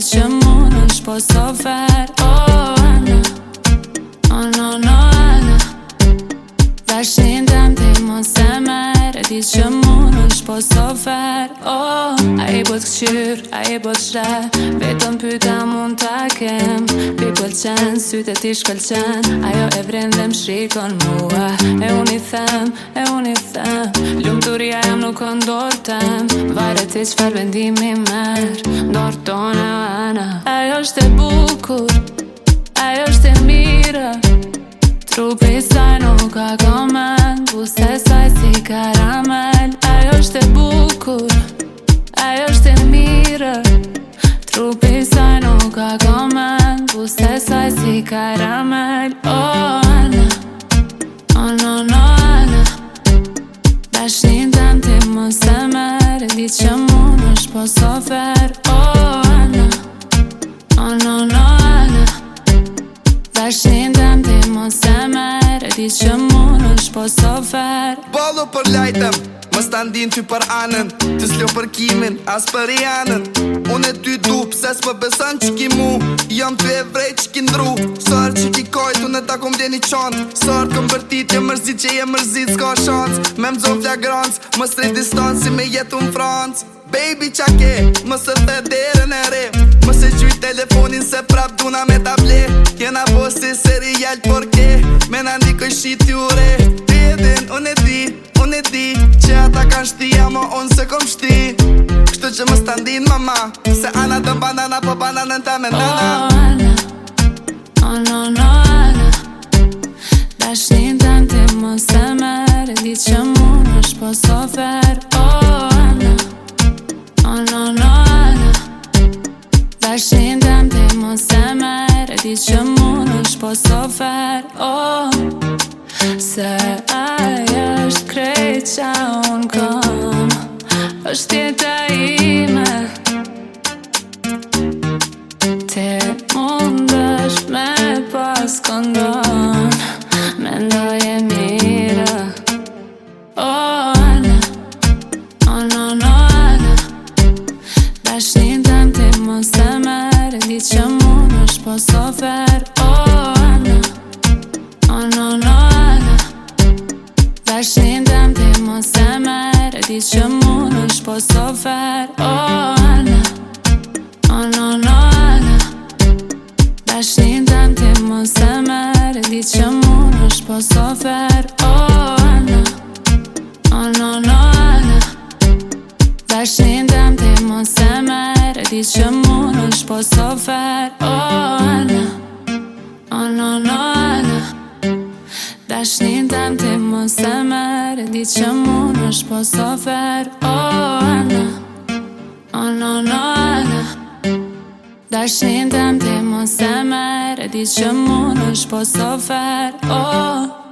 Deixa-me nos posso ver Oh Ana, oh no, no Ana Vai-se entender, moça ti që mund është po së fer oh, A i bot këqyr, a i bot shre Vetëm pyta mund të kem Pi bët po qen, syte ti shkëll qen Ajo e vren dhe më shikon mua E unë i them, e unë i them Ljumë të rja jam nuk në tem Vare ti që fer vendimi mërë e anë Ajo është e bukur nunca coman Usted así caramel Oh, Ana Oh, no, no, Ana Dar și în te mă să merg Nici mă nu-și pot să ofer Dis që më nëshë po së ferë Bolo për lajtëm Më standin ty për anën Të slo për kimin As për i anën Unë e ty du Pse s'pë besën që ki mu Jam të e vrej që ki ndru Sërë që ki kojt Unë e ta kom djeni qonë Sërë këm vërtit Jë mërzit që je mërzit S'ka shans Me më zonë të Më sri distansi si Me jetu në frans Baby qa ke Më së të derën e dhe Më se dhe telefonin se prap duna me dhe dhe dhe dhe dhe dhe Veshi ti ure, ti e din, unë e di, unë e di Që ata kanë shti, amë unë se kom shti Kështu që më standin mama Se ana të banana, po banana në të me nana Oh, ana, oh, no, no, ana Da shtin të në më se mërë Di që më në është po sofer Oh, ana, oh, no, no, ana Da shtin të në më se mërë Di që më në është po sofer po sofer O, oh, se aja është krejt qa unë kom është tjeta ime Te mund me pas këndon Me ndoje e mira O, anë, o, no, no, anë Da shtin të më të më se me di që mund është po sofer O, oh, Ana, o, no, Ana Vashnin të më të mos e merë di O, oh, Ana, o, no, Ana Vashnin të më të mos e merë di O, oh, Ana, o, no, Ana Vashnin të më دیز چه مونوش با سفر آنا آنا آنا آنا داشت نیم تیم و سمر دیز چه مونوش با سفر آنا آنا آنا آنا داشت نیم تیم و سمر دیز چه مونوش با سفر آنا